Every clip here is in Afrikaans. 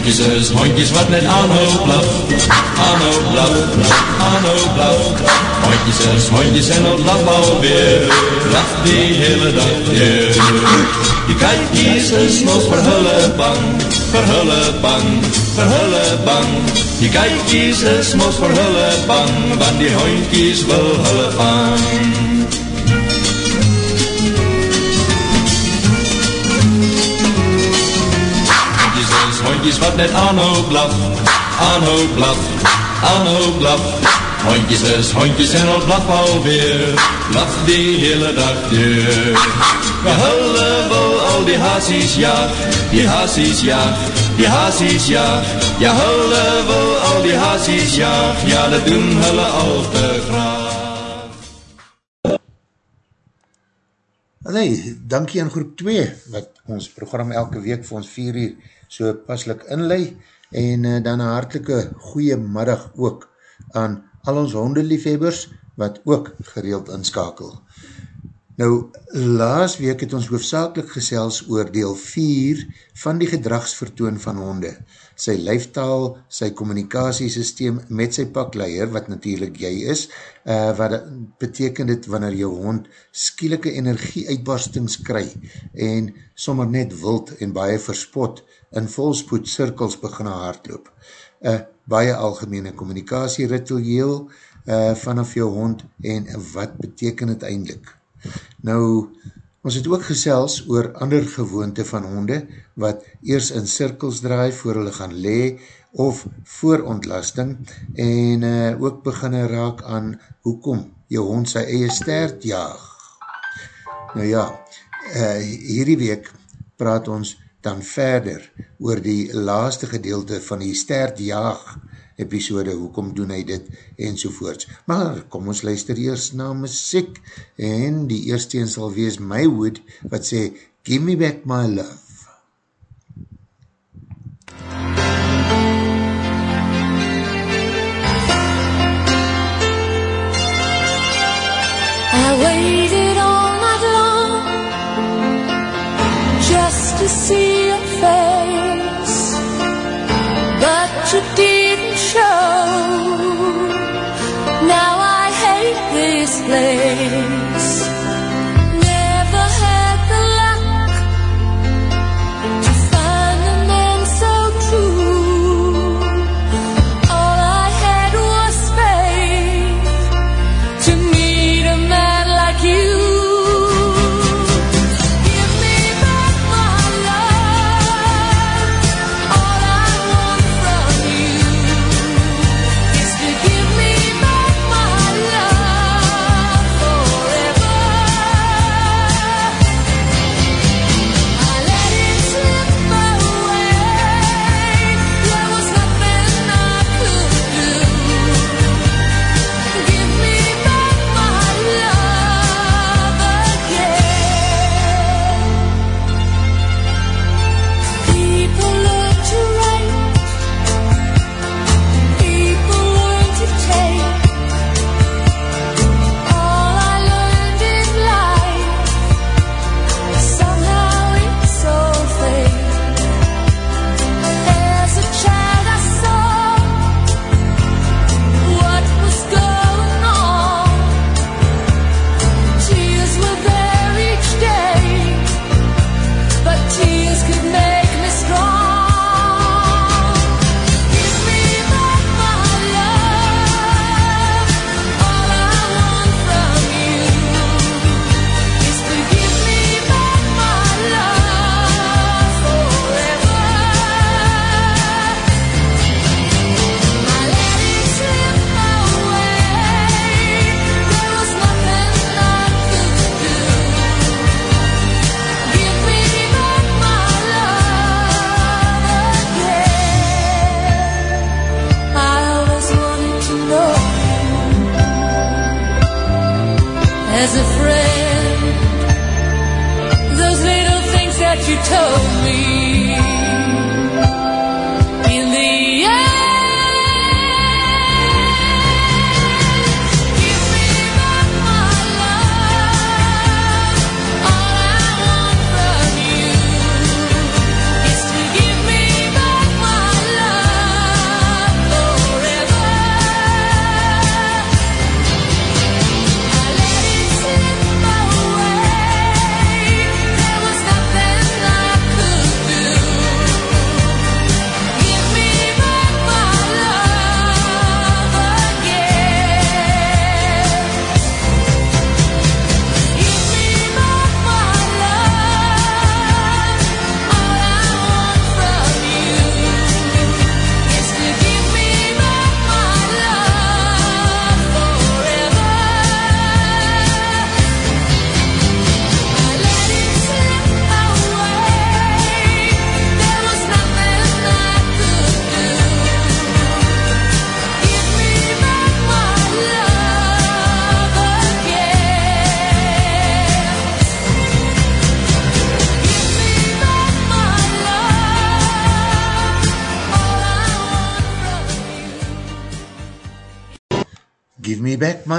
Hondjes hondjes wat net aanhoop blaf, aanhoop blaf, aanhoop blaf. Hondjes is hondjes en op blaf alweer, blaf die hele dag weer. Die kijkjes is nog verhullen bang, verhullen bang, verhullen bang. Die kijkjes is nog verhullen bang, want die hondjes wil hullen bang. Hondjes wat net aanhoop blaf, aanhoop blaf, aanhoop blaf. Hondjes is hondjes en al blaf alweer, blaf die hele dag deur. We hullen wil al die hazies jaag, die hazies jaag, die hazies jaag. Ja, hullen wil al die hazies jaag, ja, dat doen hulle al te graag. Nee, dankie aan groep 2, wat ons program elke week vir ons 4 uur so paslik inlei en uh, dan een hartelike goeie middag ook aan al ons hondeliefhebbers wat ook gereeld inskakel. Nou, laas week het ons hoofdzakelik gesels oor deel 4 van die gedragsvertoon van honde. Sy lijftaal, sy communicatiesysteem met sy pakleier, wat natuurlijk jy is, uh, wat beteken dit wanneer jou hond skielike energie uitbarstings kry en sommer net wild en baie verspot in volspoed cirkels begin hardloop. Een baie algemene communicatieritueel uh, vanaf jou hond en wat beteken het eindelijk? Nou, ons het ook gesels oor ander gewoonte van honde wat eers in cirkels draai voor hulle gaan le of voor ontlasting en uh, ook begin raak aan hoekom jou hond sy eie stert jaag. Nou ja, uh, hierdie week praat ons dan verder oor die laaste gedeelte van die stert jaag episode, hoekom doen hy dit en sovoorts. Maar kom ons luister eers na muziek en die eerste een sal wees My Wood wat sê Give me back my love.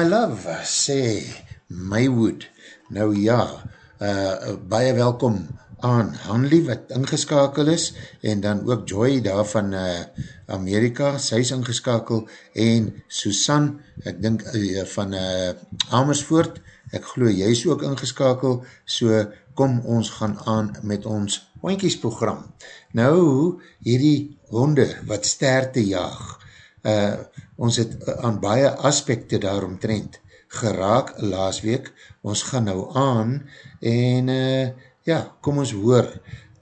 My love, sê Maywood. Nou ja, uh, baie welkom aan Hanley wat ingeskakel is en dan ook Joy daar van uh, Amerika, sy is ingeskakel. En Susan, ek dink uh, van uh, Amersfoort, ek glo jy is ook ingeskakel, so kom ons gaan aan met ons hoinkiesprogram. Nou, hierdie honde wat sterte jaag, uh, ons het aan baie aspekte daaromtrend geraak laas week, ons gaan nou aan en uh, ja, kom ons hoor,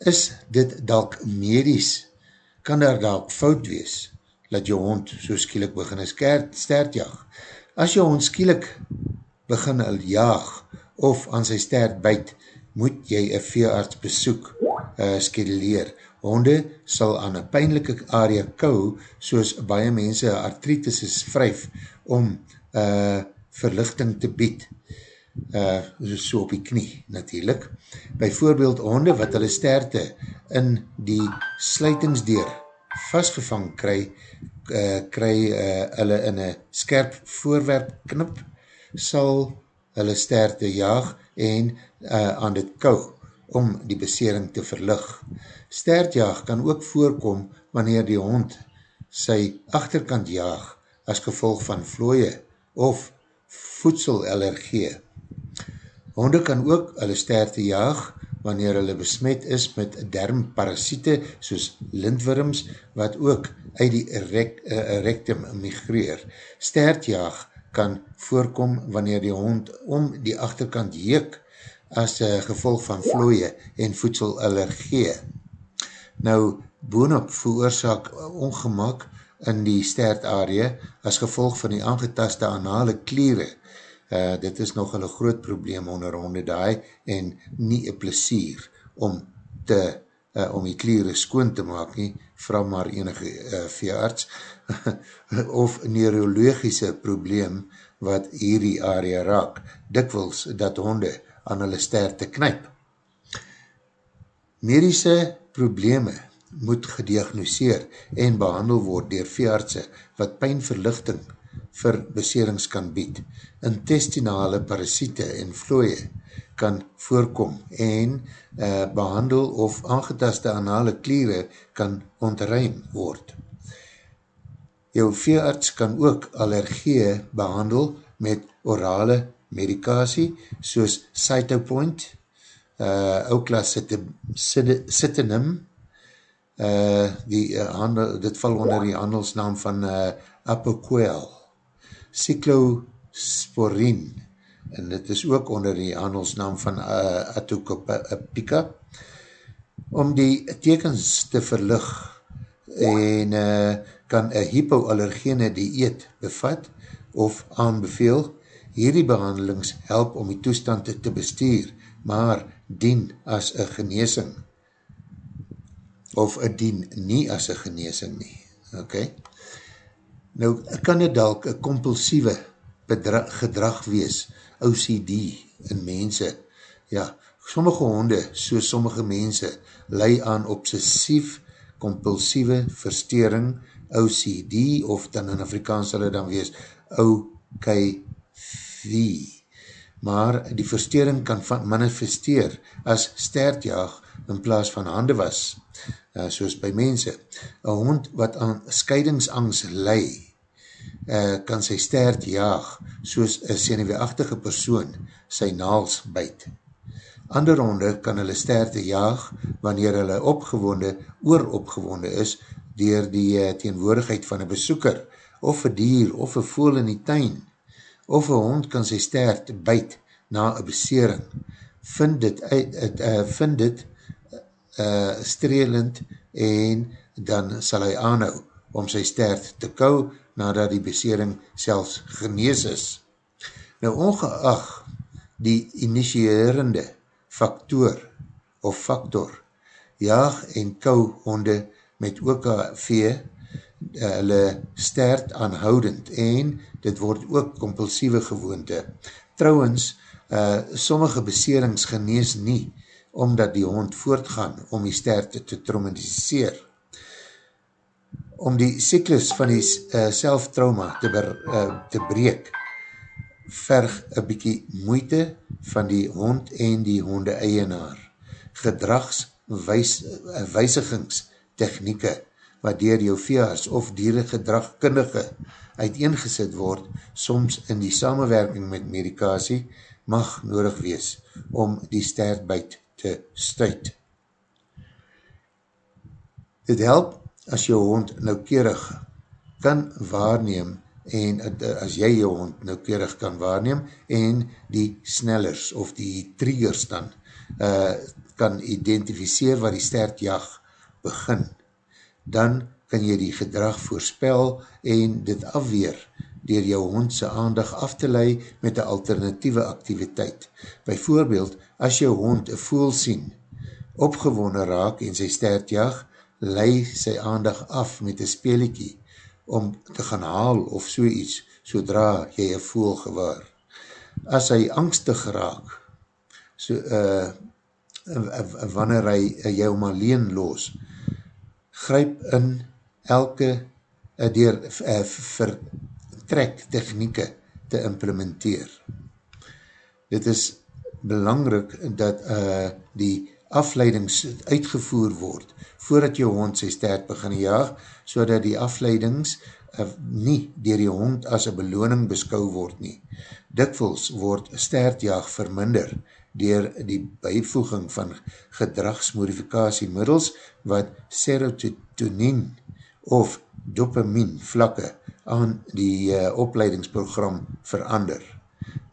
is dit dalk medies, kan daar dalk fout wees, dat jou hond so skielik begin stert jaag. As jou hond skielik begin al jaag, of aan sy stert byt, moet jy een veearts besoek, uh, skeduleer. Honde sal aan een pijnlijke area kou, soos baie mense artritis is vryf, om uh, verlichting te bied uh, so op die knie natuurlijk. Bijvoorbeeld honde wat hulle sterte in die sluitingsdeur vastgevang kry, uh, kry uh, hulle in een skerp voorwerp knip, sal hulle sterte jaag en uh, aan dit kou om die besering te verlig. Stertjaag kan ook voorkom wanneer die hond sy achterkant jaag as gevolg van vlooie of voedselallergie. Honde kan ook hulle sterte jaag wanneer hulle besmet is met dermparasiete soos lintworms wat ook uit die rek, uh, rectum migreer. Stertjaag kan voorkom wanneer die hond om die achterkant jeek as uh, gevolg van vlooie en voedselallergie. Nou, boonop veroorzaak ongemak in die stertarie as gevolg van die aangetaste anale kliere. Uh, dit is nog een groot probleem onder honde daai en nie een plesier om te uh, om die kliere skoon te maak nie, vraag maar enige uh, veearts. Of neurologische probleem wat hierdie area raak, dikwils dat honde aan hulle ster te knyp. Medische probleme moet gediagnoseer en behandel word dier veeartse wat pijnverlichting vir beserings kan bied. Intestinale parasiete en vlooie kan voorkom en uh, behandel of aangetaste anale kliere kan ontruim word. Jou veearts kan ook allergie behandel met orale medikasie soos Cytopoint, uh, Oukla Citinum, uh, die, uh, handel, dit val onder die handelsnaam van uh, Apoquel. Cyclosporin en dit is ook onder die handelsnaam van uh, Atokopica om die tekens te verlig en uh, kan een hypoallergene dieet bevat of aanbeveel hierdie behandelings help om die toestand te, bestuur maar dien as een geneesing of een dien nie as een geneesing nie okay. Nou, kan dit dalk een compulsieve gedrag wees, OCD in mense. Ja, sommige honde, so sommige mense, lei aan obsessief compulsieve verstering, OCD, of dan in Afrikaans sal dan wees, OKV. Maar die verstering kan manifesteer as stertjaag in plaas van hande was, uh, soos by mense. Een hond wat aan scheidingsangst lei, uh, kan sy stert jaag, soos een seneweachtige persoon sy naals byt. Ander honde kan hulle sterte jaag, wanneer hulle opgewonde, ooropgewonde is, dier die uh, teenwoordigheid van een besoeker, of een dier, of een voel in die tuin, of een hond kan sy stert byt na een besering, vind dit, uit, uh, vind dit uh, strelend en dan sal hy aanhou om sy stert te kou nadat die besering selfs genees is. Nou ongeacht die initierende factor of factor, jaag en kou honde met OKV eh, hulle stert aanhoudend en dit word ook compulsieve gewoonte. Trouwens, uh, sommige beserings genees nie omdat die hond voortgaan om die stert te traumatiseer om die cyklus van die uh, selftrauma te, ber, uh, te breek, verg een bykie moeite van die hond en die honde eienaar. Gedragswijsigingstechnieke wat dier jou veearts of dierengedragkundige uiteengesit word, soms in die samenwerking met medikasie, mag nodig wees om die stertbuit te stuit. Dit help as jou hond noukeurig kan waarneem en as jy jou hond noukeurig kan waarneem en die snellers of die triggers dan uh, kan identificeer waar die stertjag begin, dan kan jy die gedrag voorspel en dit afweer dier jou hondse aandag af te lei met een alternatieve activiteit. Bijvoorbeeld, as jou hond een voel sien, opgewonnen raak en sy stertjag, lei sy aandag af met een speeliekie om te gaan haal of so iets, sodra jy een voel gewaar. As hy angstig raak, so, uh, wanneer hy uh, jou om alleen los, gryp in elke uh, dier uh, vertrek technieke te implementeer. Dit is belangrik dat uh, die afleidings uitgevoer word voordat jou hond sy stert begin jaag, so dat die afleidings uh, nie dier die hond as een beloning beskou word nie. Dikvuls word stertjaag verminder dier die bijvoeging van gedragsmodifikasiemiddels wat serotonin of dopamine vlakke aan die uh, opleidingsprogram verander.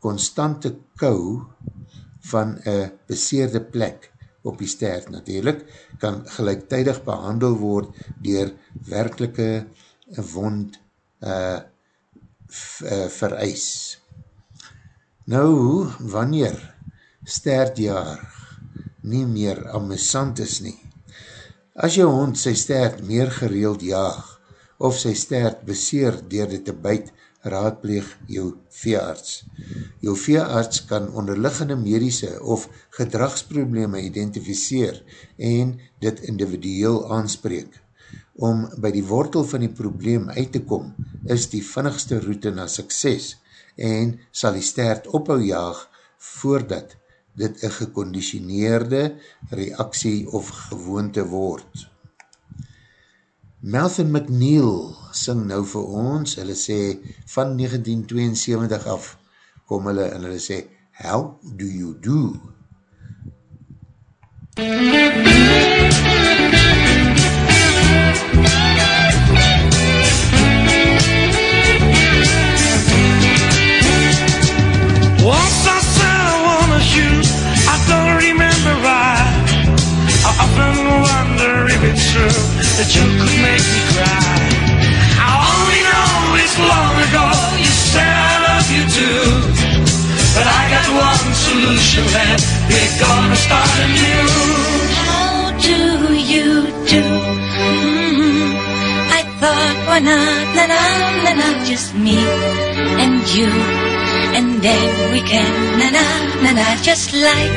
Constante kou van een beseerde plek op die stert natuurlijk, kan gelijktijdig behandel word dier werkelike wond uh, vereis. Nou, wanneer stertjaar nie meer amusant is nie, as jou hond sy stert meer gereeld jaag, of sy stert beseer dier dit te byt, raadpleeg jou veearts. Jou veearts kan onderliggende medische of gedragsprobleme identificeer en dit individueel aanspreek. Om by die wortel van die probleem uit te kom, is die vinnigste route na sukses en sal die stert ophou jaag voordat dit een geconditioneerde reaksie of gewoonte word. Melvin McNeil sing nou vir ons, hulle sê van 1972 af kom hulle en hulle sê How do you do? Once that you could make me cry. I only know it's long ago you said I love you too. But I got one solution left, we're gonna start anew. How do you do? Mhm. I thought, why not, na na na na, just me and you, and then we can, na na na na, just like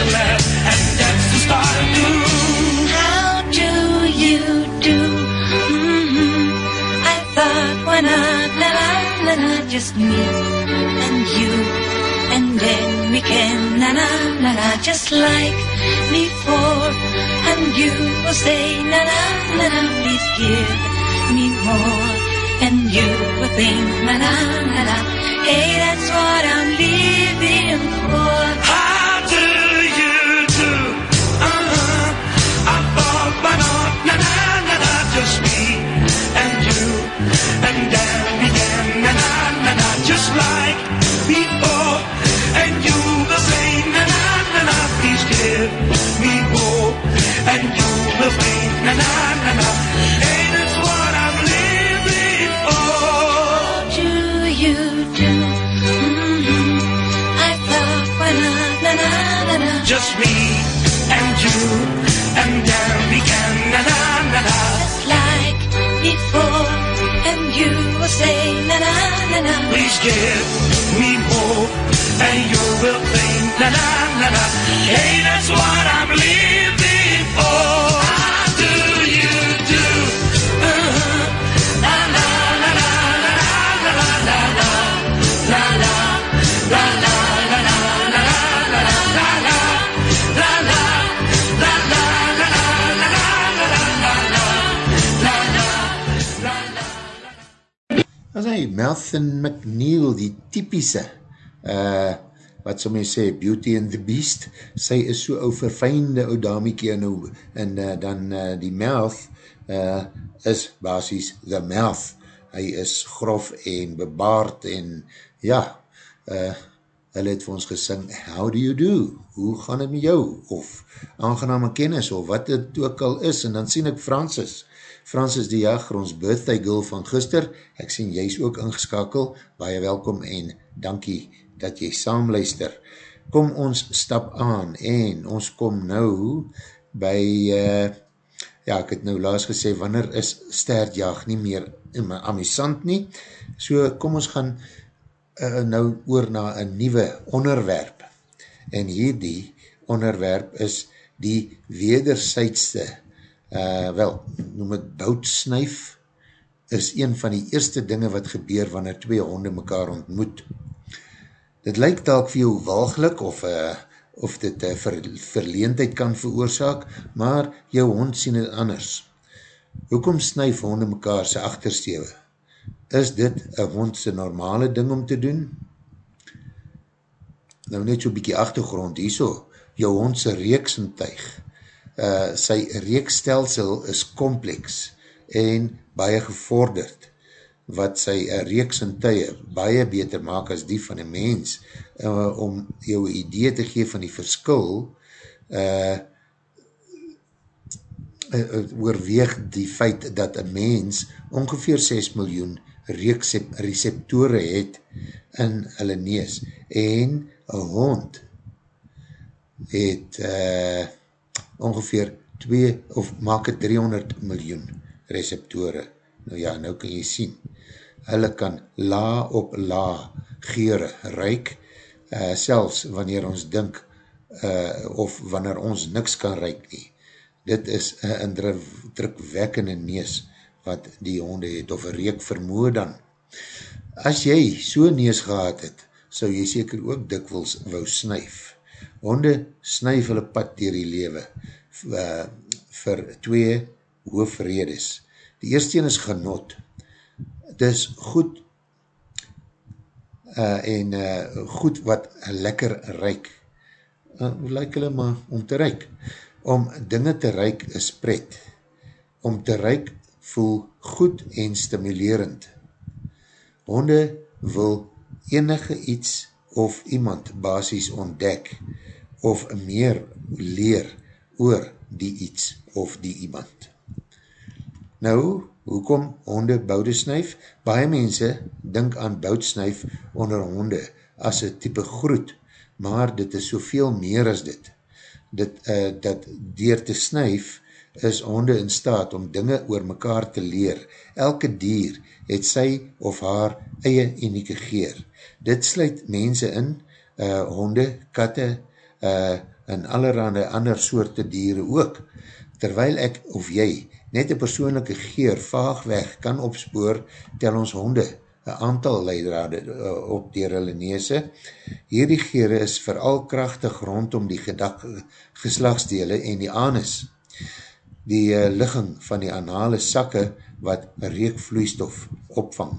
And start How do you do? hmm I thought, just me and you, and then we can, na na na na, just like before. And you will say, na na na na, please give me more. and you will think, na na na na. Hey, that's what I'm living for. Like before. Give me more, and you will think, na na na na. Hey, that's what I'm hy, Melvin McNeil, die typische, uh, wat sal my sê, Beauty and the Beast, sy is so ou verfijnde ou damiekie en, nou, en uh, dan uh, die mouth uh, is basis the mouth. Hy is grof en bebaard en ja, uh, hulle het vir ons gesing, how do you do? Hoe gaan het met jou? Of aangename kennis, of wat het ook al is, en dan sien ek Francis, Francis die Jager, ons birthday girl van gister, ek sien jy is ook ingeskakel, baie welkom en dankie dat jy saamluister. Kom ons stap aan en ons kom nou by, uh, ja ek het nou laas gesê, wanneer is stertjaag nie meer amusant nie, so kom ons gaan uh, nou oor na een nieuwe onderwerp. En hierdie onderwerp is die wederzijdste uh, wel, noem het boutsnuif, is een van die eerste dinge wat gebeur wanneer twee honde mekaar ontmoet. Dit lyk dalk vir jou walglik of, uh, of dit uh, ver, verleendheid kan veroorzaak, maar jou hond sien het anders. Hoekom snuif honde mekaar sy achterstewe? Is dit een hondse normale ding om te doen? Nou net so'n bykie achtergrond hierso, jou hondse reeksintuig, uh, sy reekstelsel is kompleks en baie gevorderd, wat sy uh, reeksintuie baie beter maak as die van een mens, uh, om jou idee te gee van die verskil, uh, oorweeg die feit dat een mens ongeveer 6 miljoen receptore het in hulle nees en een hond het uh, ongeveer 2 of maak het 300 miljoen receptore. Nou ja, nou kan jy sien. Hulle kan la op la geure ruik, uh, selfs wanneer ons dink uh, of wanneer ons niks kan ruik nie. Dit is een drukwekkende nees wat die honde het, of een reek vermoe dan. As jy so nees gehad het, sou jy seker ook dikwils wou snuif. Honde snuif hulle pad dier die lewe uh, vir twee hoofredes. Die eerste is genot. Het is goed uh, en uh, goed wat lekker reik. Uh, hoe lyk hulle maar om te reik? Om dinge te reik is pret. Om te reik voel goed en stimulerend. Honde wil enige iets of iemand basis ontdek of meer leer oor die iets of die iemand. Nou, hoekom honde boude snuif? Baie mense dink aan boudsnuif onder honde as een type groet, maar dit is soveel meer as dit. dit uh, dat dier te snuif is honde in staat om dinge oor mekaar te leer. Elke dier het sy of haar eie unieke geer. Dit sluit mense in, uh, honde, katte uh, en allerhande ander soorte dieren ook. Terwyl ek of jy net een persoonlijke geer vaagweg kan opspoor, tel ons honde een aantal leidrade uh, op dier hulle neese. Hierdie geere is vooral krachtig rondom die gedag, geslagsdele en die anus. Die uh, ligging van die anale sakke wat reekvloeistof opvang.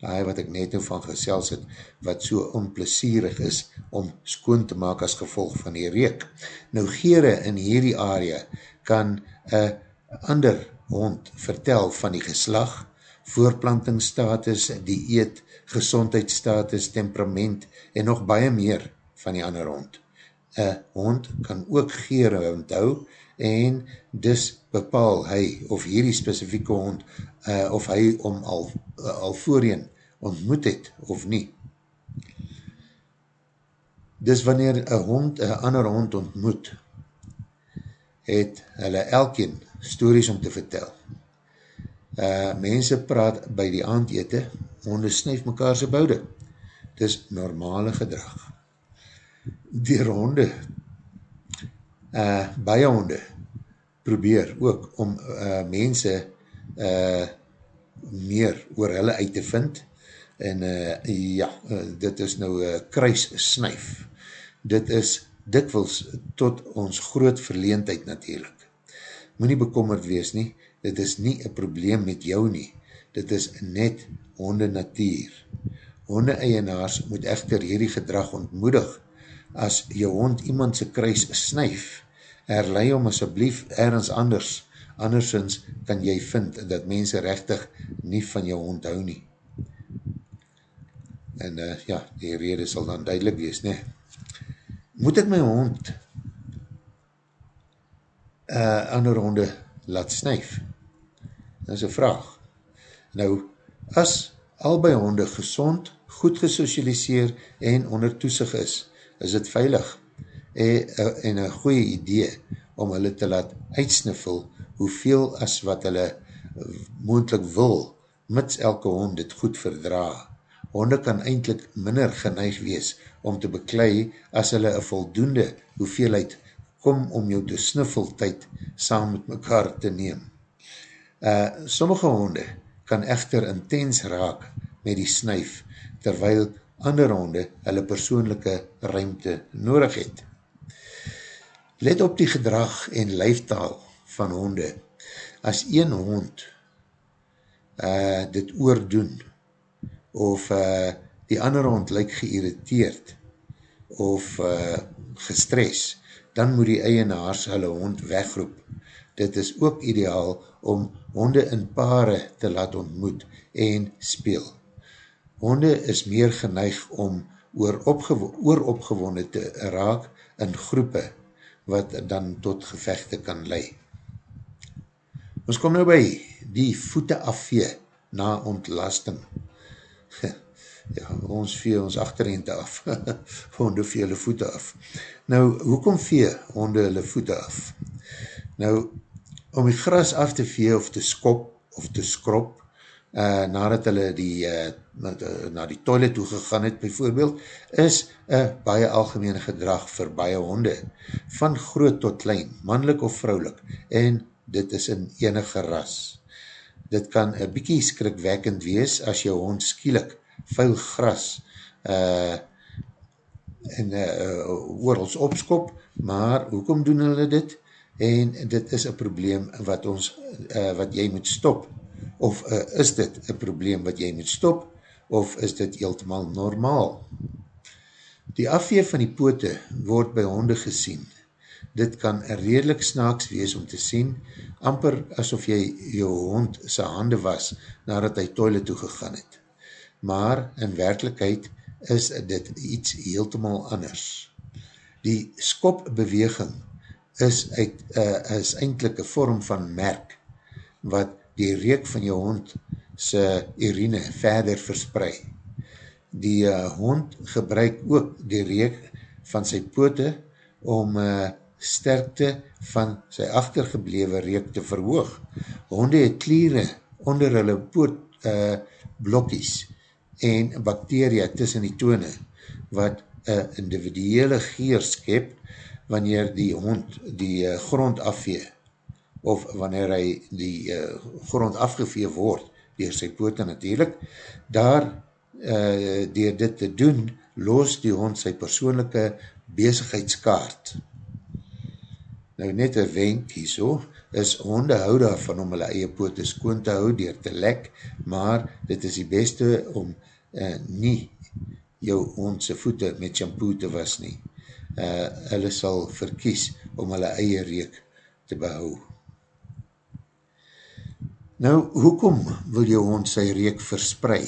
Daai wat ek net nou van gesels het, wat so onplesierig is om skoon te maak as gevolg van die reek. Nou gere in hierdie area kan een ander hond vertel van die geslag, voorplantingsstatus, dieet, gezondheidsstatus, temperament en nog baie meer van die ander hond. Een hond kan ook gere onthou en dis bepaal hy of hierdie specifieke hond uh, of hy om al, uh, al voorheen ontmoet het of nie. Dis wanneer een hond een ander hond ontmoet, het hulle elkeen stories om te vertel. Uh, mense praat by die aandete, honde snuif mekaar sy boude. Dis normale gedrag. Die honde, uh, baie honde, probeer ook om uh, mense uh, meer oor hulle uit te vind en uh, ja, uh, dit is nou uh, kruis snuif. Dit is dikwils tot ons groot verleendheid natuurlijk. Moe nie bekommerd wees nie, dit is nie een probleem met jou nie, dit is net honde natuur. Honde eienaars moet echter hierdie gedrag ontmoedig, as jou hond iemand sy kruis snuif, herlei om asjeblief ergens anders, andersins kan jy vind dat mense rechtig nie van jou hond hou nie. En uh, ja, die rede sal dan duidelik wees, nee. Moet ek my hond uh, ander honde laat snuif? Dat is een vraag. Nou, as albei honde gezond, goed gesocialiseer en onder toesig is, is het veilig en, en een goeie idee om hulle te laat uitsniffel hoeveel as wat hulle moendlik wil, mits elke hond dit goed verdra. Honde kan eindelijk minder geneig wees om te beklei as hulle een voldoende hoeveelheid kom om jou te snuffeltijd saam met mekaar te neem. Uh, sommige honde kan echter intens raak met die snuif, terwyl ander honde hulle persoonlijke ruimte nodig het. Let op die gedrag en lijftaal van honde. As een hond uh, dit oordoen of uh, die ander hond lyk geïrriteerd of uh, gestres, dan moet die eienaars hulle hond wegroep. Dit is ook ideaal om honde in pare te laat ontmoet en speel. Honde is meer geneig om oor, opgewo oor opgewonde te raak in groepe wat dan tot gevechte kan lei. Ons kom nou by die voete afvee na ontlasting. Ja, ons vee ons achterhente af. honde vee hulle voete af. Nou, hoekom vee honde hulle voete af? Nou, om die gras af te vee of te skop of te skrop, uh, nadat hulle die, uh, na, die toilet toe gegaan het, bijvoorbeeld, is een baie algemene gedrag vir baie honde, van groot tot klein, mannelijk of vrouwelijk, en dit is in enige ras. Dit kan een bykie skrikwekkend wees, as jou hond skielik vuil gras uh, en uh, oorals opskop, maar hoekom doen hulle dit? En dit is een probleem wat ons, uh, wat jy moet stop, of uh, is dit een probleem wat jy moet stop, of is dit heeltemaal normaal? Die afvee van die poote word by honde gesien. Dit kan redelijk snaaks wees om te sien, amper asof jy jou hond sy hande was nadat hy toilet toe gegaan het. Maar in werkelijkheid is dit iets heeltemaal anders. Die skopbeweging is, uit, uh, is eindelijk een vorm van merk wat die reek van jou hond sy urine verder verspreid. Die uh, hond gebruik ook die reek van sy poote om uh, sterkte van sy achtergeblewe reek te verhoog. Honde het klieren onder hulle poot uh, blokkies en bacteria tussen die tone wat een individuele geer skep wanneer die hond die uh, grond afvee of wanneer hy die uh, grond afgevee word, dier sy poote natuurlijk, daar, uh, dier dit te doen, los die hond sy persoonlijke bezigheidskaart. Nou net een wenk hierso, is honde hou daarvan om hulle eie pote skoon te hou dier te lek, maar dit is die beste om uh, nie jou hondse voete met shampoo te was nie. Uh, hulle sal verkies om hulle eie reek te behou. Nou, hoekom wil jou hond sy reek versprei?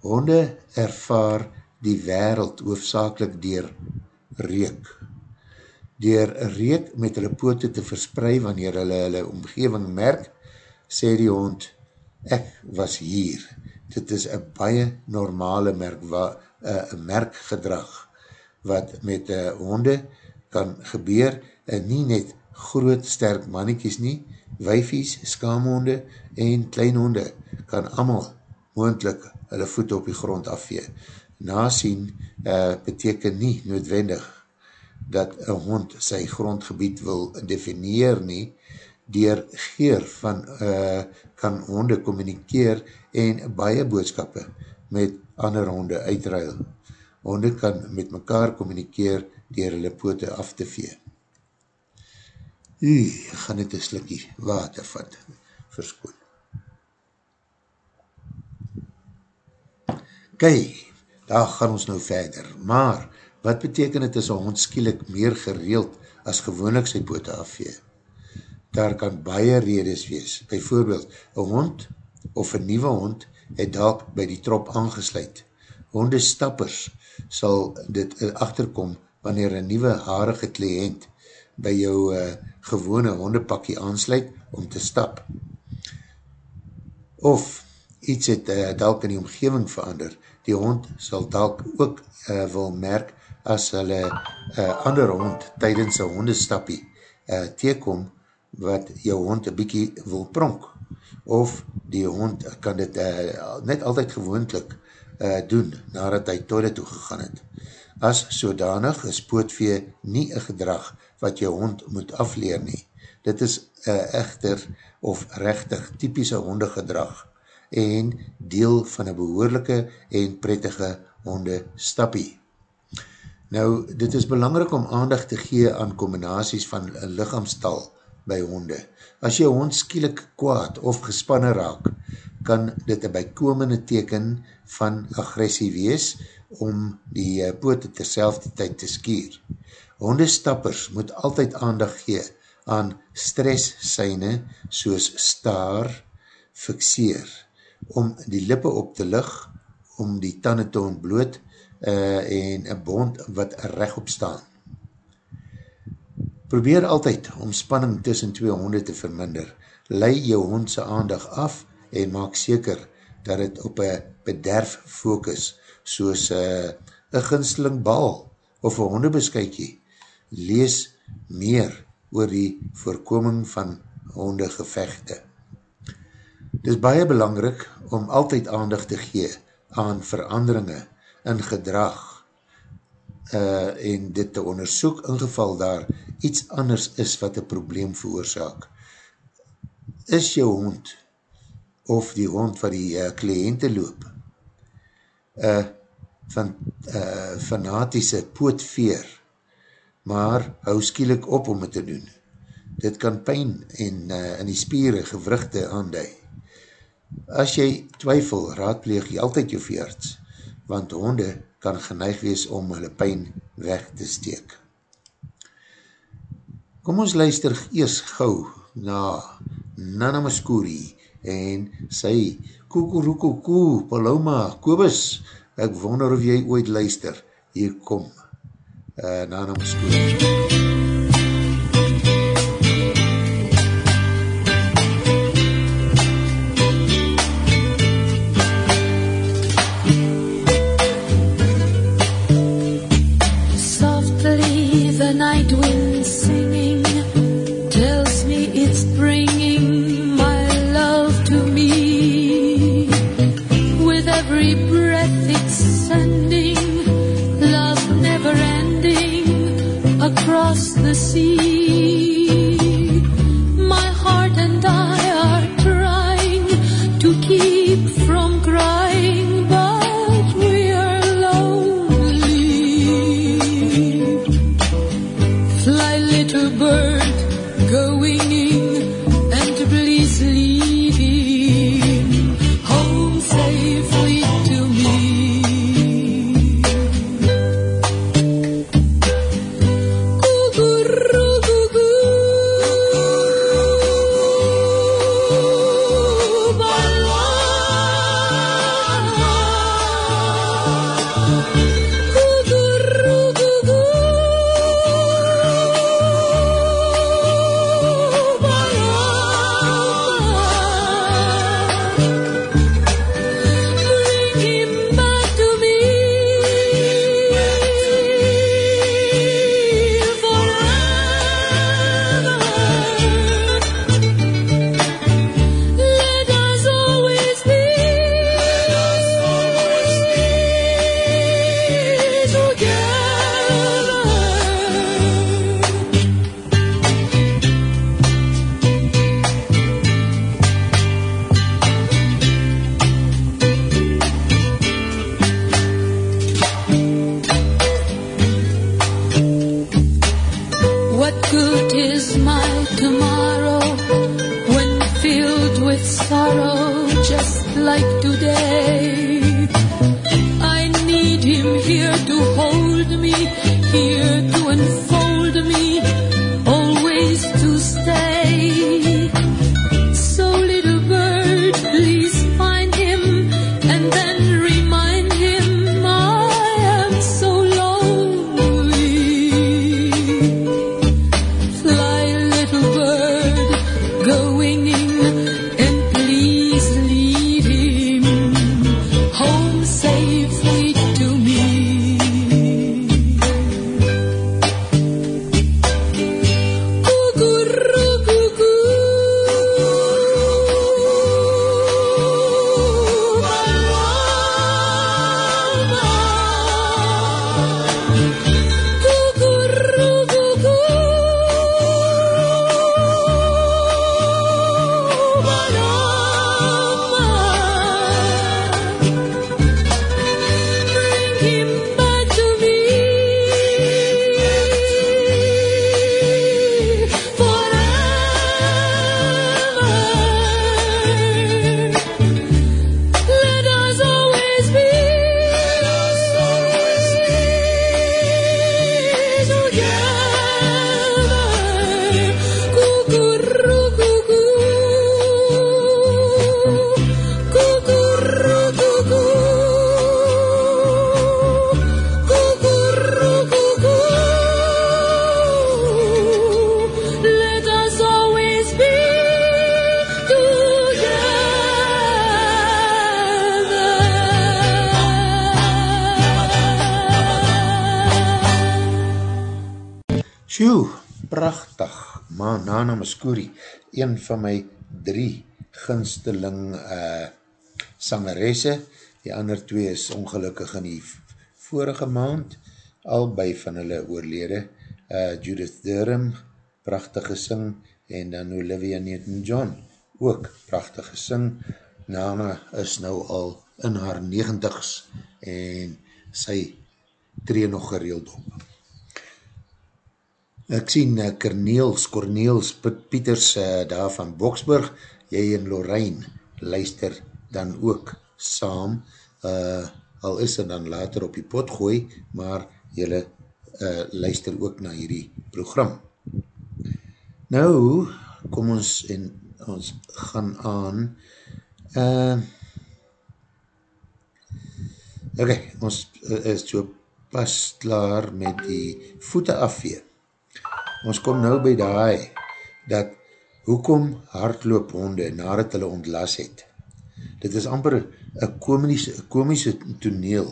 Honde ervaar die wereld hoofdzakelik dier reek Door reek met hulle poote te versprei wanneer hulle hulle omgeving merk, sê die hond, ek was hier. Dit is een baie normale merk, een merkgedrag wat met uh, honde kan gebeur en nie net groot sterk mannetjies nie, wijfies, skaamhonde en kleinhonde kan amal moendlik hulle voet op die grond afvee. Nasien uh, beteken nie noodwendig dat een hond sy grondgebied wil definieer nie, dier geer van uh, kan honde communikeer en baie boodskappe met ander honde uitruil. Honde kan met mekaar communikeer dier hulle poote af te vee. Ui, gaan het een slikkie water vat, verskoon. Kijk, daar gaan ons nou verder, maar Wat beteken het as een hond skielik meer gereeld as gewoonlik sy poote afvee? Daar kan baie redes wees. Bijvoorbeeld, een hond of een nieuwe hond het dalk by die trop aangesluit. Hondestappers sal dit achterkom wanneer een nieuwe harige kliënt by jou uh, gewone hondepakkie aansluit om te stap. Of iets het uh, dalk in die omgeving verander. Die hond sal dalk ook uh, wil merk as hulle uh, ander hond tydens een hondestappie uh, teekom wat jou hond een bykie wil pronk of die hond kan dit uh, net altyd gewoonlik uh, doen nadat hy toilet toe gegaan het. As sodanig is pootvee nie een gedrag wat jou hond moet afleer nie. Dit is uh, echter of rechtig typische hondegedrag en deel van een behoorlijke en prettige hondestappie. Nou, dit is belangrik om aandag te gee aan combinaties van lichaamstal by honde. As jou hond skielik kwaad of gespanne raak, kan dit een bykomende teken van agressie wees om die eh, poote terselfde tyd te skier. Hondestappers moet altyd aandag gee aan stresssyne soos staar, fixeer, om die lippe op te lig, om die tanden te ontbloot, uh, en een bond wat rechtop staan. Probeer altyd om spanning tussen twee honde te verminder. Lei jou hondse aandag af en maak seker dat het op een bederf focus, soos uh, een ginsteling bal of een hondebeskuitje. Lees meer oor die voorkoming van hondegevechte. Het is baie belangrik om altyd aandag te gee aan veranderinge in gedrag uh, en dit te onderzoek in geval daar iets anders is wat een probleem veroorzaak. Is jou hond of die hond wat die uh, kliënte loop uh, van uh, fanatische pootveer maar hou skielik op om het te doen. Dit kan pijn en uh, in die spieren gewrugte aandui. As jy twyfel, raadpleeg jy altyd jou veerts want honde kan geneig wees om hulle pijn weg te steek. Kom ons luister eers gauw na Nana Muscuri en sy Kukurukuku Paloma Kobus. Ek wonder of jy ooit luister. Hier kom uh, Nana Muscuri. MUZIEK Muscuri, een van my drie ginsteling uh, sangeresse, die ander twee is ongelukkig in die vorige maand, albei van hulle oorlede, uh, Judith Durham, prachtig gesing, en dan Olivia Newton-John, ook prachtig gesing, Nana is nou al in haar negentigs, en sy tree nog gereeld op. Ek sien uh, Corneels, Corneels Pieters uh, daar van Boksburg, jy en Lorraine luister dan ook saam, uh, al is het dan later op die pot gooi, maar jylle uh, luister ook na hierdie program. Nou, kom ons en ons gaan aan. Uh, Oké, okay, ons is so pas klaar met die voete afvee ons kom nou by die, dat hoekom hardloop honde nadat hulle ontlas het? Dit is amper een komische toneel.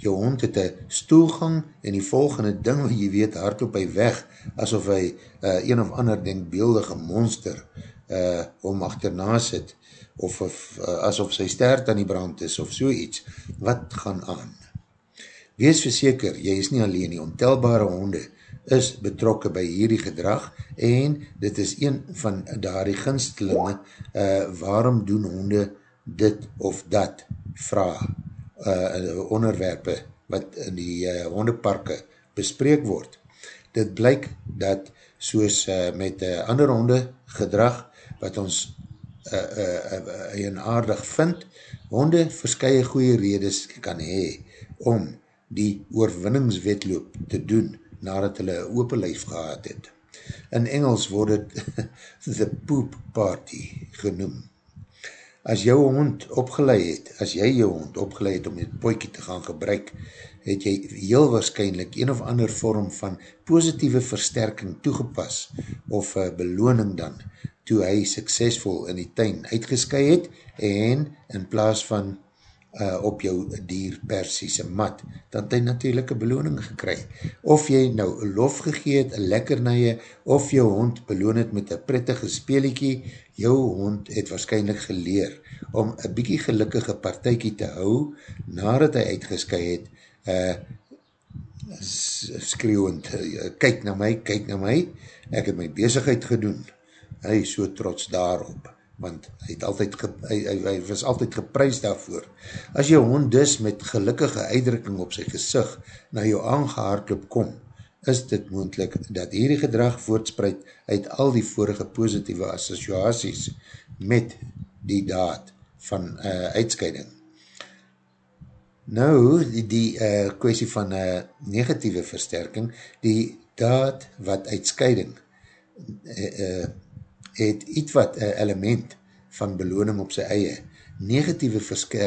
Jou hond het een stoelgang en die volgende ding wat jy weet hardloop hy weg, asof hy uh, een of ander denkbeeldige monster uh, om achterna sit, of, of uh, asof sy stert aan die brand is, of so iets. Wat gaan aan? Wees verseker, jy is nie alleen die ontelbare honde, is betrokke by hierdie gedrag en dit is een van daardie ginstelinge uh, waarom doen honde dit of dat vraag uh, onderwerpe wat in die uh, hondeparke bespreek word. Dit blyk dat soos uh, met uh, ander honde gedrag wat ons uh, uh, uh, aardig vind, honde verskye goeie redes kan hee om die oorwinningswetloop te doen nadat hulle een open lijf gehad het. In Engels word het the poop party genoem. As jou hond opgeleid het, as jy jou hond opgeleid het om die poikie te gaan gebruik, het jy heel waarschijnlijk een of ander vorm van positieve versterking toegepas of beloning dan, toe hy suksesvol in die tuin uitgesky het en in plaas van uh, op jou dier persiese mat, dan het hy natuurlijk een beloning gekry. Of jy nou lof gegeet, een lekkernije, of jou hond beloon het met een prettige speeliekie, jou hond het waarschijnlijk geleer om een bykie gelukkige partijkie te hou, nadat hy uitgesky het, uh, skreeuwend, kyk na my, kyk na my, ek het my bezigheid gedoen, hy is so trots daarop want hy, het altyd ge, hy, hy, hy was altyd geprys daarvoor. As jou hond dus met gelukkige uitdrukking op sy gezicht na jou aangehaardloop kom, is dit moendlik dat hierdie gedrag voortspreid uit al die vorige positieve associaties met die daad van uh, uitscheiding. Nou, die, die uh, kwestie van uh, negatieve versterking, die daad wat uitscheiding uh, uh, het iets wat een element van beloning op sy eie. Negatieve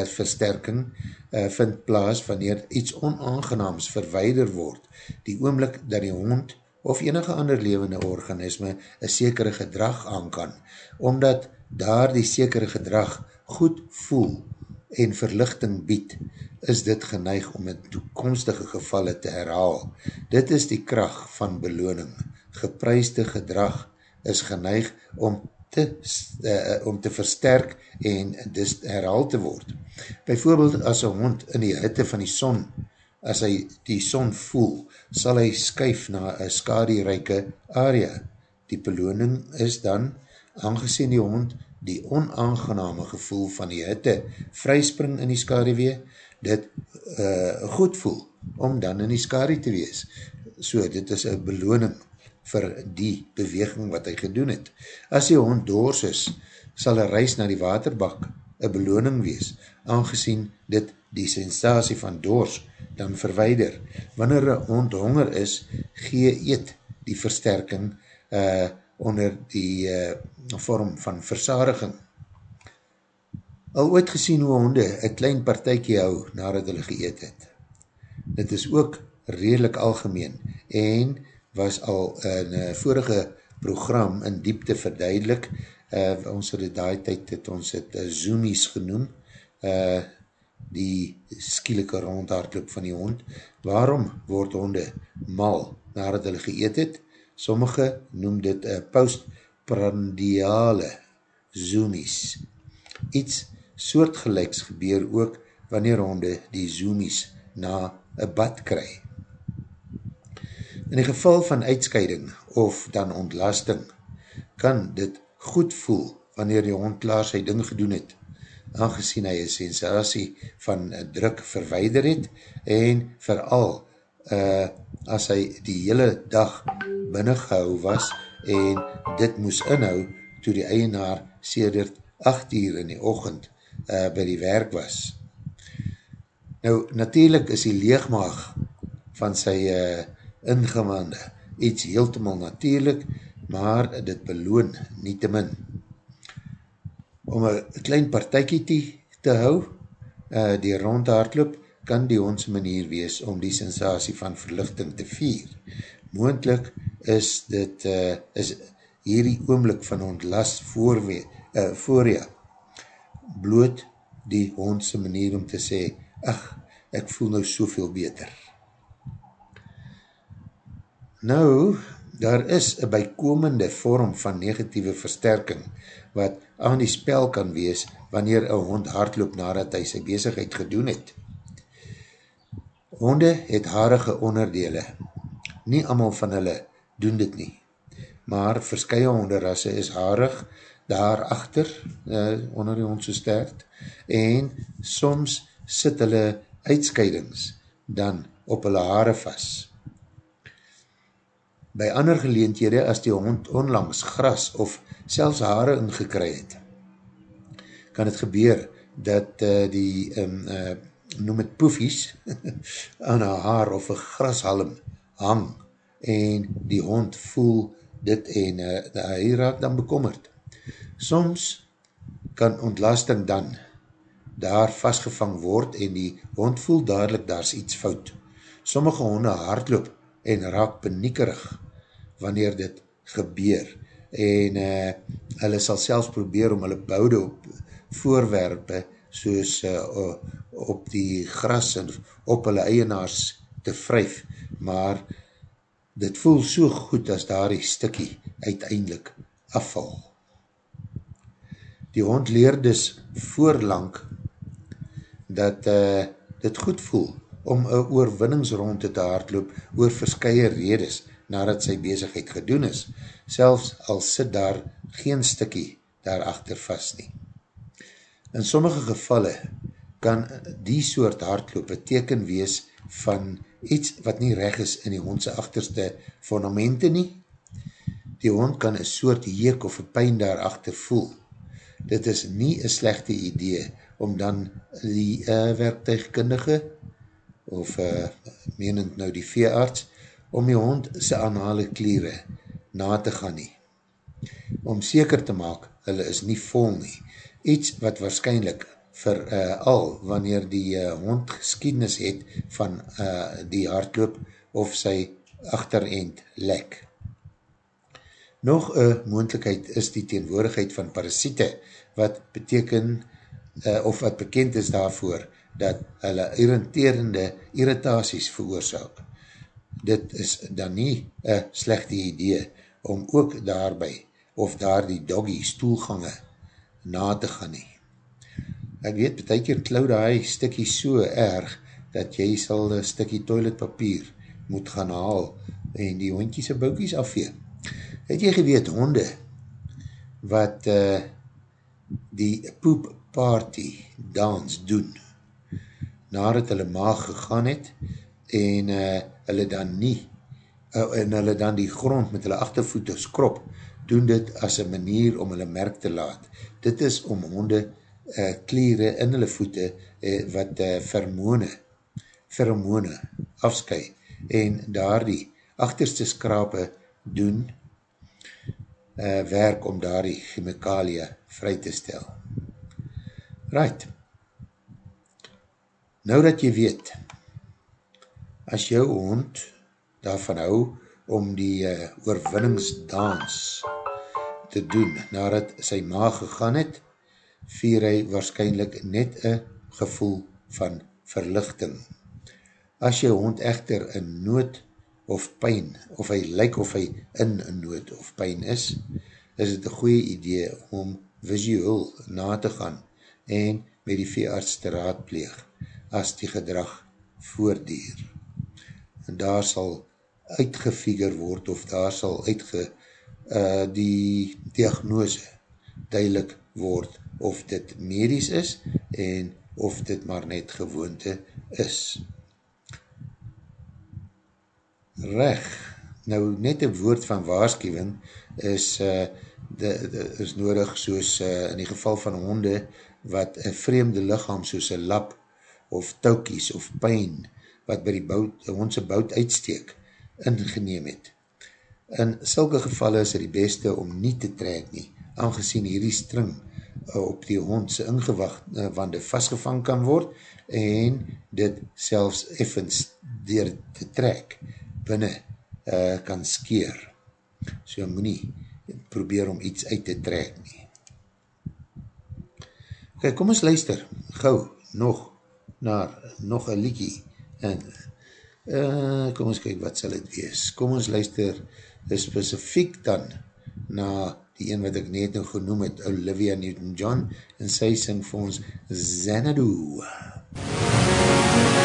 versterking uh, vind plaas wanneer iets onaangenaams verweider word, die oomlik dat die hond of enige ander levende organisme een sekere gedrag aan kan, omdat daar die sekere gedrag goed voel en verlichting bied, is dit geneig om in toekomstige gevalle te herhaal. Dit is die kracht van beloning. Gepryste gedrag is geneig om te, uh, om te versterk en dis herhaal te word. Bijvoorbeeld as een hond in die hitte van die son, as hy die son voel, sal hy skuif na een skadierijke area. Die beloning is dan, aangezien die hond die onaangename gevoel van die hitte vryspring in die skadiewee, dit uh, goed voel om dan in die skadie te wees. So, dit is een beloning vir die beweging wat hy gedoen het. As die hond doors is, sal een reis na die waterbak een beloning wees, aangezien dit die sensatie van doors dan verweider. Wanneer een hond honger is, gee eet die versterking uh, onder die uh, vorm van versadiging. Al ooit gesien hoe honde een klein partijkie hou nadat hulle geëet het. Dit is ook redelijk algemeen en was al in een vorige program in diepte verduidelik, uh, ons het die tijd het ons het uh, zoomies genoem, uh, die skielike rondhardloop van die hond. Waarom word honde mal nadat hulle geëet het? Sommige noem dit uh, postprandiale zoomies. Iets soortgelijks gebeur ook wanneer honde die zoomies na een bad kry. In die geval van uitscheiding of dan ontlasting, kan dit goed voel wanneer die hond klaar sy ding gedoen het, aangezien hy een sensatie van druk verweider het en vooral uh, as hy die hele dag binnengehou was en dit moes inhou toe die eienaar sedert 8 uur in die ochend uh, by die werk was. Nou, natuurlijk is die leegmaag van sy uh, ingewande iets heeltemal natuurlijk, maar dit beloon nie te min. Om een klein partijkie te hou, uh, die rond hardloop, kan die ons manier wees om die sensatie van verlichting te vier. Moendlik is dit uh, is hierdie oomlik van ontlast voorwe, uh, voor jou bloot die hondse manier om te sê, ach, ek voel nou soveel beter. Nou, daar is een bykomende vorm van negatieve versterking wat aan die spel kan wees wanneer een hond hardloop nadat hy sy bezigheid gedoen het. Honde het harige onderdele. Nie amal van hulle doen dit nie. Maar verskye honderrasse is harig daar achter, uh, onder die hond so sterk, en soms sit hulle uitscheidings dan op hulle haare vast. By ander geleentede as die hond onlangs gras of selfs haare ingekry het, kan het gebeur dat uh, die um, uh, noem het poefies, aan een haar of een grashalm hang en die hond voel dit en uh, hy raak dan bekommerd. Soms kan ontlasting dan daar vastgevang word en die hond voel dadelijk daar is iets fout. Sommige honde hardloop en raak paniekerig wanneer dit gebeur. En uh, hulle sal selfs probeer om hulle boude op voorwerpe soos uh, op die gras en op hulle eienaars te vryf, maar dit voel so goed as daar die stikkie uiteindelik afval. Die hond leer dus voorlang dat uh, dit goed voel om een oorwinningsronde te hardloop oor verskye redes nadat sy bezigheid gedoen is, selfs al sit daar geen stikkie daarachter vast nie. In sommige gevalle kan die soort hardloop een teken wees van iets wat nie reg is in die hondse achterste fondamente nie. Die hond kan een soort jeek of een pijn daarachter voel. Dit is nie een slechte idee om dan die uh, werktuigkundige of uh, menend nou die veearts om die hond sy anale kleren na te gaan nie. Om seker te maak, hulle is nie vol nie iets wat waarschijnlijk vir uh, al wanneer die uh, hond geskiednis het van uh, die hardloop of sy achterend lek. Nog een moendlikheid is die teenwoordigheid van parasiete wat beteken uh, of wat bekend is daarvoor dat hulle irriterende irritaties veroorzaak. Dit is dan nie een slechte idee om ook daarby of daar die doggy stoelgange na te gaan nie. Ek weet, betek keer klauw die stikkie so erg, dat jy sal een stikkie toiletpapier moet gaan haal en die hondjies en boukies afvee. Het jy geweet, honde, wat uh, die poop party dans doen, nadat hulle maag gegaan het, en uh, hulle dan nie, uh, en hulle dan die grond met hulle achtervoete skrop, doen dit as een manier om hulle merk te laat. Dit is om honde uh, klieren in hulle voete uh, wat uh, vermoene, vermoene afsky en daar die achterste skrape doen uh, werk om daar die chemikalie vry te stel. Right. Nou dat jy weet, as jou hond daarvan hou om die uh, oorwinningsdans te doen nadat sy maag gegaan het, vier hy waarschijnlijk net een gevoel van verlichting. As jou hond echter in nood of pijn, of hy lyk of hy in nood of pijn is, is het een goeie idee om visueel na te gaan en met die veearts te raadpleeg as die gedrag voordier. En daar sal uitgefigure word of daar sal uitge uh, die diagnose duidelik word of dit medisch is en of dit maar net gewoonte is. Reg, nou net een woord van waarschuwing is, uh, de, de, is nodig soos uh, in die geval van honde wat een vreemde lichaam soos een lap of toukies of pijn wat by die bout, hondse bout uitsteek ingeneem het. In sulke gevalle is het die beste om nie te trek nie, aangezien hierdie string uh, op die hondse ingewande uh, vastgevang kan word en dit selfs effens dier te trek binnen uh, kan skeer. So moet nie probeer om iets uit te trek nie. Kijk, kom ons luister, gauw, nog, naar nog een liekie, en uh, kom ons kyk wat sal het wees. Kom ons luister specifiek dan na die een wat ek net nog genoem het, Olivia Newton-John, en sy sing vir ons Xanadu. MUZIEK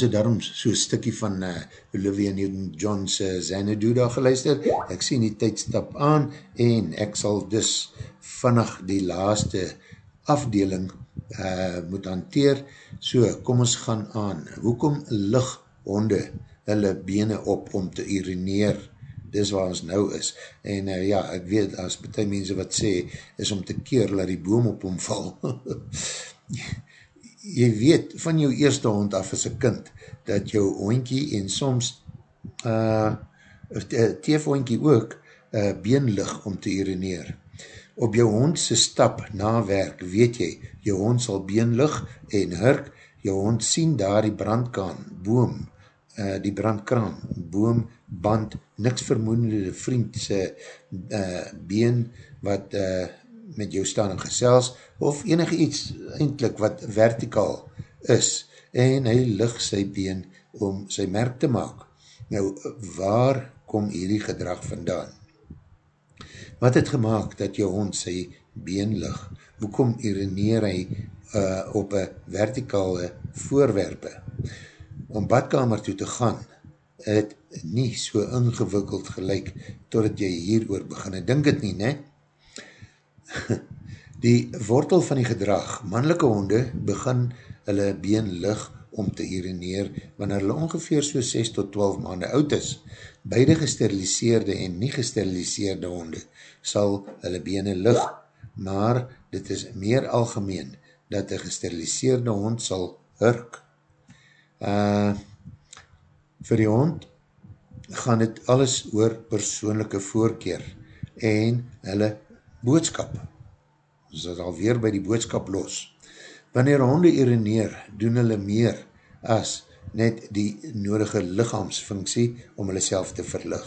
ons het daarom so'n stikkie van uh, Olivia Newton-John's uh, Xanadu daar geluister. Ek sien die tyd stap aan en ek sal dus vannig die laaste afdeling uh, moet hanteer. So, kom ons gaan aan. Hoekom lig honde hulle bene op om te urineer? Dis waar ons nou is. En uh, ja, ek weet, as betie mense wat sê, is om te keer, laat die boom op omval. jy weet van jou eerste hond af as een kind, dat jou hondkie en soms uh, teefhondkie ook uh, beenlig om te urineer. Op jou hondse stap na werk, weet jy, jou hond sal beenlig en hurk, jou hond sien daar die brandkaan, boom, uh, die brandkraan, boom, band, niks vermoedende vriend sy uh, been wat uh, met jou staan en gesels, of enige iets eindelijk wat verticaal is, en hy lig sy been om sy merk te maak. Nou, waar kom hierdie gedrag vandaan? Wat het gemaakt dat jou hond sy been lig? Hoekom urineer hy uh, op een verticale voorwerpe? Om badkamer toe te gaan, het nie so ingewikkeld gelijk, totdat jy hier oor begin. Dink het nie, ne? Die wortel van die gedrag, mannelike honde begin hulle been lig om te urineer wanneer hulle ongeveer so 6 tot 12 maande oud is. Beide gesteriliseerde en nie gesteriliseerde honde sal hulle bene lig, maar dit is meer algemeen dat een gesteriliseerde hond sal hurk. Uh, vir die hond gaan het alles oor persoonlijke voorkeer en hulle boodskap. Ons is alweer by die boodskap los. Wanneer honde urineer, doen hulle meer as net die nodige lichaamsfunksie om hulle self te verlig.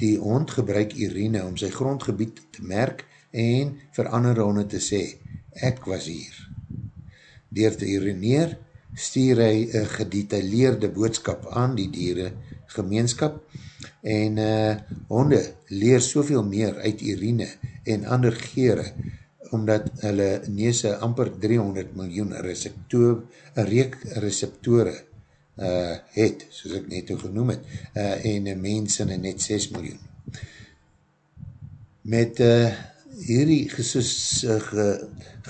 Die hond gebruik urine om sy grondgebied te merk en vir ander honde te sê, ek was hier. Door te urineer, stuur hy een gedetailleerde boodskap aan die dieren gemeenskap en uh, honde leer soveel meer uit urine en ander gere omdat hulle neese amper 300 miljoen reekreceptore uh, het, soos ek net toe genoem het, uh, en mens in net 6 miljoen. Met uh, hierdie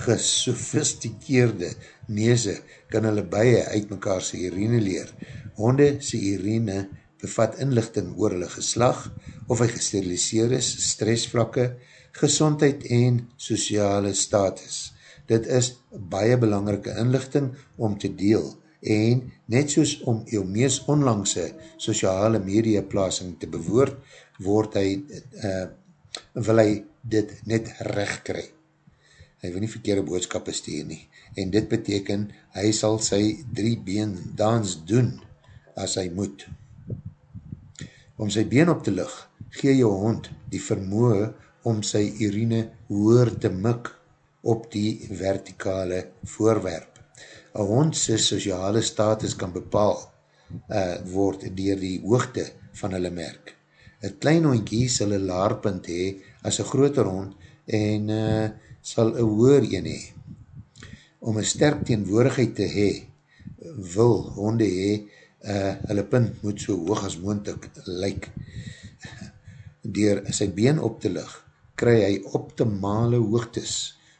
gesofistikeerde neese kan hulle baie uit mekaar sy urine leer. Honde sy urine bevat inlichting oor hulle geslag, of hy gesteriliseer is, stressvlakke, gezondheid en sociale status. Dit is baie belangrike inlichting om te deel en net soos om jou mees onlangse sociale media plasing te bewoord, word hy, uh, wil hy dit net recht kry. Hy wil nie verkeerde boodskap stuur nie. En dit beteken, hy sal sy drie been dans doen as hy moet. Om sy been op te lig, gee jou hond die vermoe om sy urine hoor te mik op die vertikale voorwerp. Een hond sy sociale status kan bepaal uh, word dier die hoogte van hulle merk. Een klein hondkie sal een laarpunt hee as een groter hond en uh, sal een hoer een hee. Om een sterk teenwoordigheid te hee, wil honde hee uh, hulle punt moet so hoog as moontek lyk. Door sy been op te lig, kry hy optimale hoogtes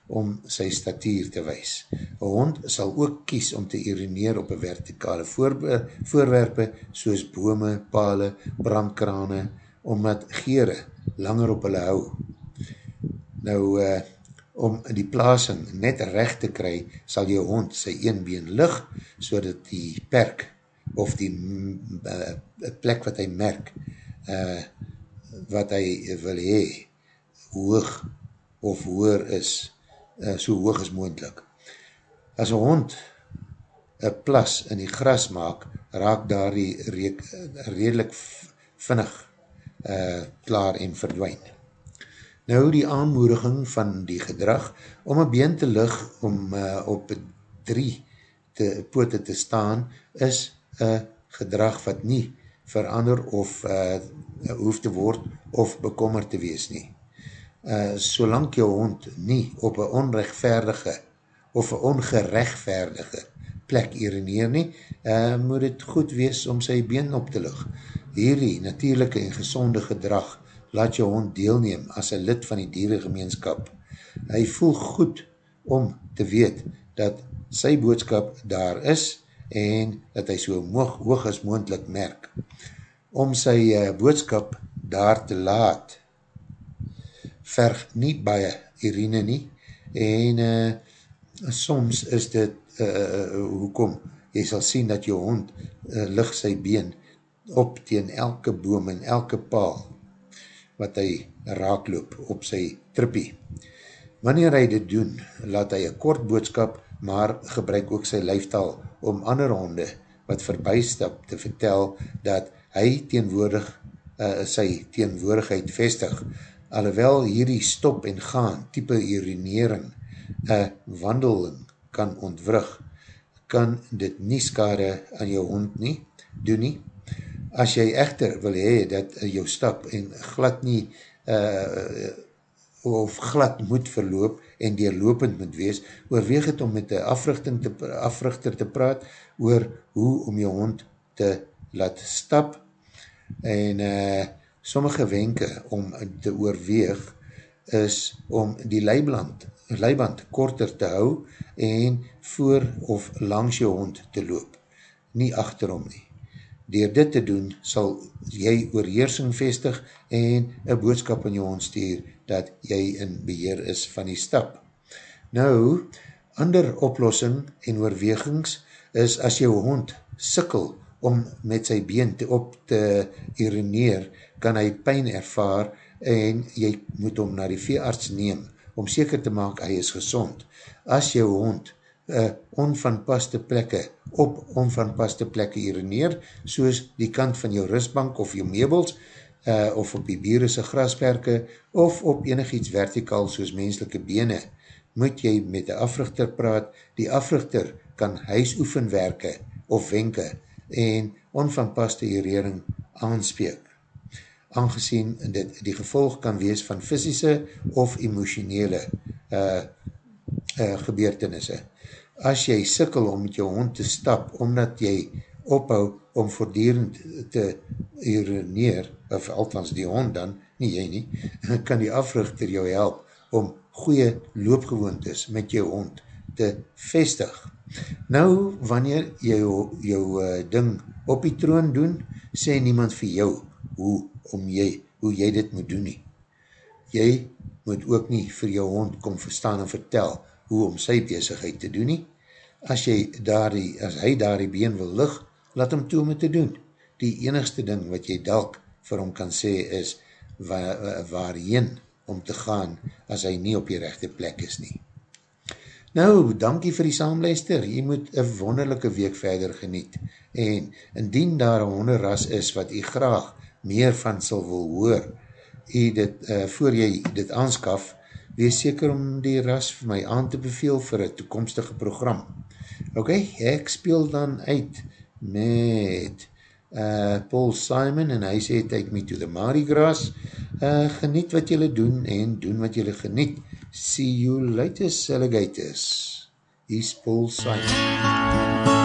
om sy statuur te wees. Een hond sal ook kies om te urineer op een vertikale voorwerpe soos bome, pale, brandkrane, omdat gere langer op hulle hou. Nou, uh, om die plasing net recht te kry, sal jou hond sy een been lig, so die perk of die uh, plek wat hy merk, uh, wat hy wil hee, hoog of hoer is, uh, so hoog as moendlik. As een hond een plas in die gras maak, raak daar die reek, redelijk vinnig uh, klaar en verdwijn. Nou die aanmoediging van die gedrag, om een been te lig, om uh, op drie te, poote te staan, is een gedrag wat nie verander of uh, hoef te word of bekommer te wees nie. Uh, solang jou hond nie op een onrechtvaardige of een ongerechtvaardige plek urineer nie, uh, moet het goed wees om sy been op te lig. Hierdie natuurlijke en gezonde gedrag laat jou hond deelneem as een lid van die dierengemeenskap. Hy voel goed om te weet dat sy boodskap daar is en dat hy so hoog, hoog as moendlik merk. Om sy uh, boodskap daar te laat, verg nie baie urine nie, en uh, soms is dit, uh, hoekom, jy sal sien dat jou hond uh, lig sy been op teen elke boom en elke paal, wat hy raakloop op sy trippie. Wanneer hy dit doen, laat hy een kort boodskap, maar gebruik ook sy lijftaal om ander honde wat verbystap te vertel dat hy teenwoordig uh, sy teenwoordigheid vestig. Alhoewel hierdie stop en gaan type urinering een wandeling kan ontwrig, kan dit nie skade aan jou hond nie, doen nie. As jy echter wil hee dat jou stap en glad nie uh, of glad moet verloop, en deurlopend moet wees, oorweeg het om met die africhting te, africhter te praat oor hoe om jou hond te laat stap en uh, sommige wenke om te oorweeg is om die leiband, leiband korter te hou en voor of langs jou hond te loop. nie achterom nie. Door dit te doen, sal jy oorheersing vestig en een boodskap in jou ontstuur dat jy in beheer is van die stap. Nou, ander oplossing en oorwegings is as jou hond sikkel om met sy been te op te urineer, kan hy pijn ervaar en jy moet hom na die veearts neem om seker te maak hy is gezond. As jou hond uh, onvanpaste plekke op onvanpaste plekke urineer, soos die kant van jou rustbank of jou meubels, uh, of op die bierese grasperke, of op enig iets vertikaal soos menselike bene, moet jy met die africhter praat. Die africhter kan huisoefenwerke of wenke en onvanpaste urering aanspeek aangezien dit die gevolg kan wees van fysische of emotionele uh, uh, gebeurtenisse as jy sikkel om met jou hond te stap, omdat jy ophou om voordierend te urineer, of althans die hond dan, nie jy nie, kan die africhter jou help om goeie loopgewoontes met jou hond te vestig. Nou, wanneer jou, jou uh, ding op die troon doen, sê niemand vir jou hoe, om jy, hoe jy dit moet doen nie. Jy moet ook nie vir jou hond kom verstaan en vertel hoe om sy bezigheid te doen nie. As, jy daar die, as hy daar die been wil lig, laat hom toe om het te doen. Die enigste ding wat jy dalk vir hom kan sê is waar, waarheen om te gaan as hy nie op die rechte plek is nie. Nou, dankie vir die saamluister. Jy moet een wonderlijke week verder geniet. En indien daar een honderras is wat jy graag meer van sal wil hoor, jy dit, uh, voor jy dit aanskaf, wees seker om die ras vir my aan te beveel vir een toekomstige program. Ok, ek speel dan uit met uh, Paul Simon en hy sê Take Me to the Mardi Gras. Uh, geniet wat jylle doen en doen wat jylle geniet. See you later, alligators. Hier is Paul Simon.